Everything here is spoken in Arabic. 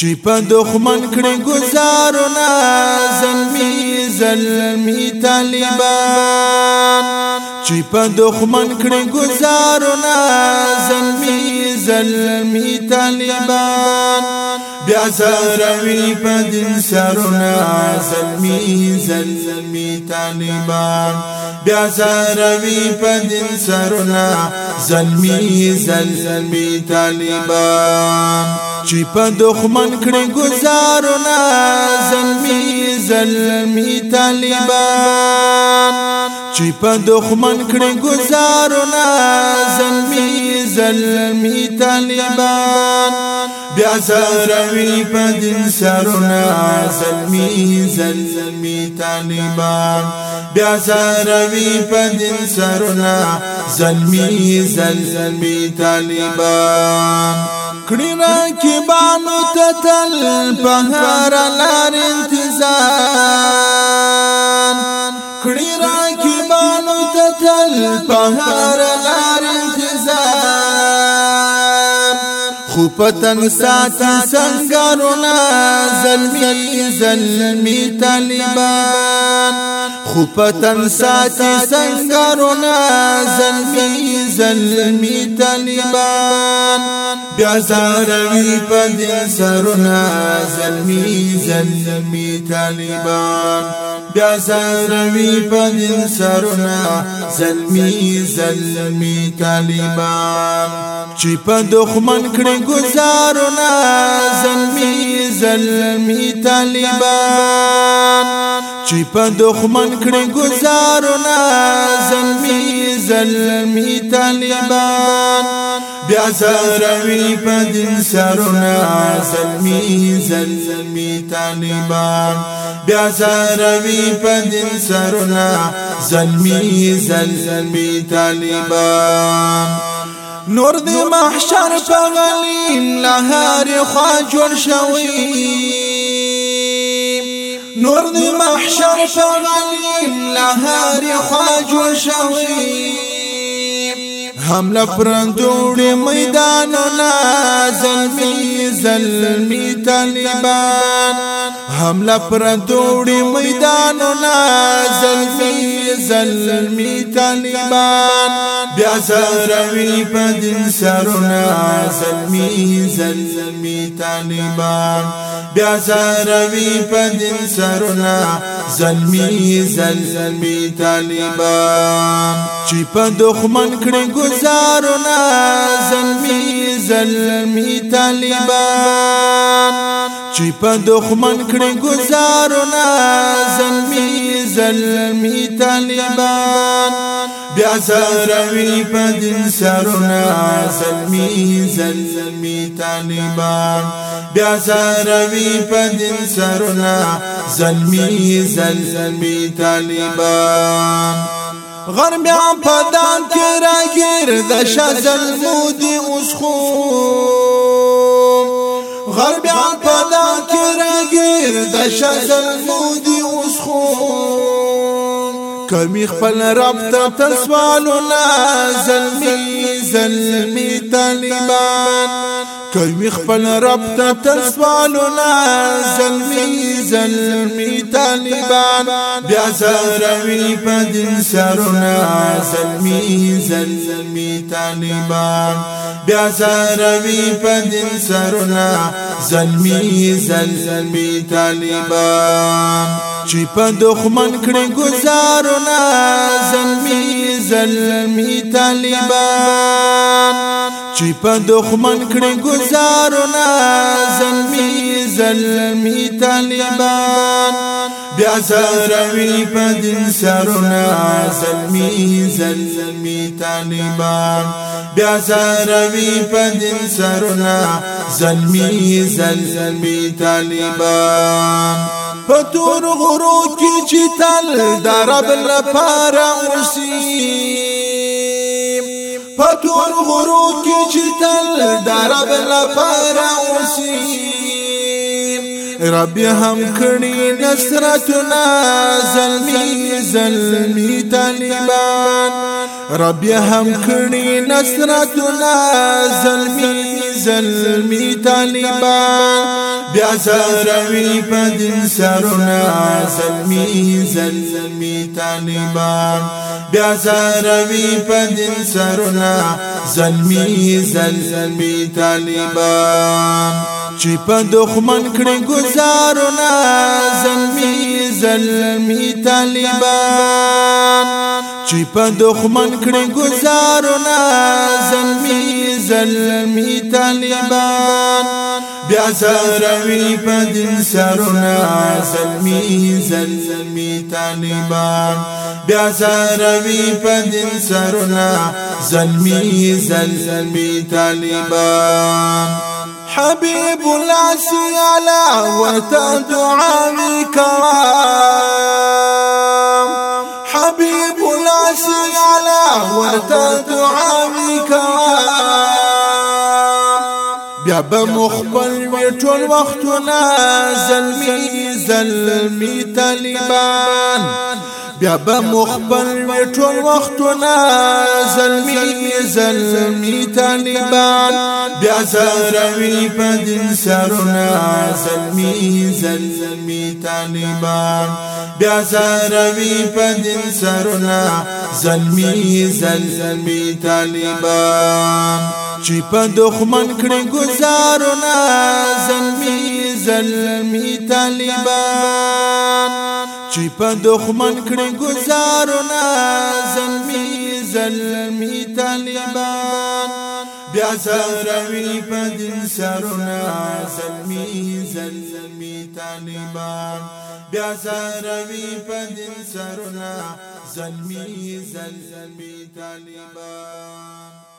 چې په دښمن کړي گزارونه زلمی زلمی طالبان. چې په دښمن کړي گزارونه زلمی زلمی طالبان بیا زروی په دین سرونه زلمی زلمی طالبان. بیا زروی په دین سرونه زلمی زلمی طالبان. چې په دښمن کړي گزارونه زلمی زلمی طالبان. چې په دښمن کړي گزارونه زلمی زلمی طالبان. بیا زروی په دین سرونه زلمی زلمی طالبان. بیا زروی په دین سرونه زلمی زلمی طالبان. کړي کې بانو تتل په لار انتظار. کړي کې بانو تتل په لار خو پتن ساتي سنگارونه زلمی زلمی طالبان خو پتن ساتي سنگارونه زلمی زلمی طالبان. بیا زاروی په دې سرونه زلمی زلمی طالبان. بیا زاروی په دې سرونه زلمی زلمی طالبان. چې په دښمن کړي گزارونه زلمی زلمی طالبان. چې په دښمن کړي گزارونه زلمی زلمی طالبان. بیا زروی په دین سرونه زلمی زلمی طالبان. بیا زروی په دین سرونه زلمی زلمی طالبان. نور د محشر په غلیم لهار خوا جوړ شوی. نور دی محشر شغالیم لهاری خواجو شوی حمله پرندوڑی میدانو نا زلمی زلمی طالبان. حمله پرندوړي میدانونه زلمی زلمی طالبان بیا زروی په دین زلمی زلمی طالبان بیا زروی په دین زلمی زلمی طالبان. چې په دښمن کړي گزارونه زلمی زلمی طالبان. چې په دښمن کړي گزارونه زلمی زلمی طالبان. بیا زروی په دین سرونه زلمی زلمی طالبان. بیا زروی په دین سرونه زلمی زلمی طالبان. غربیان پدان کې راګیر د شزل مودي اوس خو پدان کې راګیر د شزل مودي اوس خو کمی خپل رب ته تسوالونه زلمی زلمی طالبان. کمی خپل رب ته تسوالونه زلمی زلمی طالبان. بیا زروی په دین سرونه زلمی زلمی طالبان. بیا زروی په دین سرونه زلمی زلمی طالبان. چې په دښمن کړي گزارونه زلمی زلمی طالبان. چې په دښمن کړي گزارونه زلمی زلمی طالبان. بیا زروی په دین سرونه زلمی زلمی طالبان. بیا زروی په دین سرونه زلمی زلمی طالبان. پتور غرو کی چې تل درب لپاره اوسیم پتور غرو کی چې تل درب لپاره اوسیم رب هم کړي نصرتنا زلمی زلمی طالبان. رب هم کړي نصرتنا زلمی زلمی طالبان. بیا زروی په دین سرونه زلمی زلمی طالبان. بیا زروی په دین سرونه زلمی زلمی طالبان. چې په دښمن کړي گزارونه زلمی زلمی طالبان. چې په دښمن کړي گزارونه زلمی زلمی طالبان. بیا زروی په دین سرونه زلمی زلمی طالبان. بیا زروی په دین سرونه زلمی زلمی طالبان. حبيب العسي على وتدعى كرام حبيب العسي على وتدعى كرام بیا مخبل وی ټول وختونه زلمی زلمی بیا به مخبل وی ټول وختونه زلمی زلمی طالبان. بیا زروی په دین سرونه زلمی زلمی طالبان. بیا زروی په دین سرونه زلمی زلمی طالبان. چې په دښمن کړي گزارونه زلمی زلمی طالبان. چې په دښمن کړي گزارونه زلمی زلمی طالبان. بیا زروی په دین سرونه زلمی زلمی طالبان. بیا زروی په دین سرونه زلمی زلمی طالبان.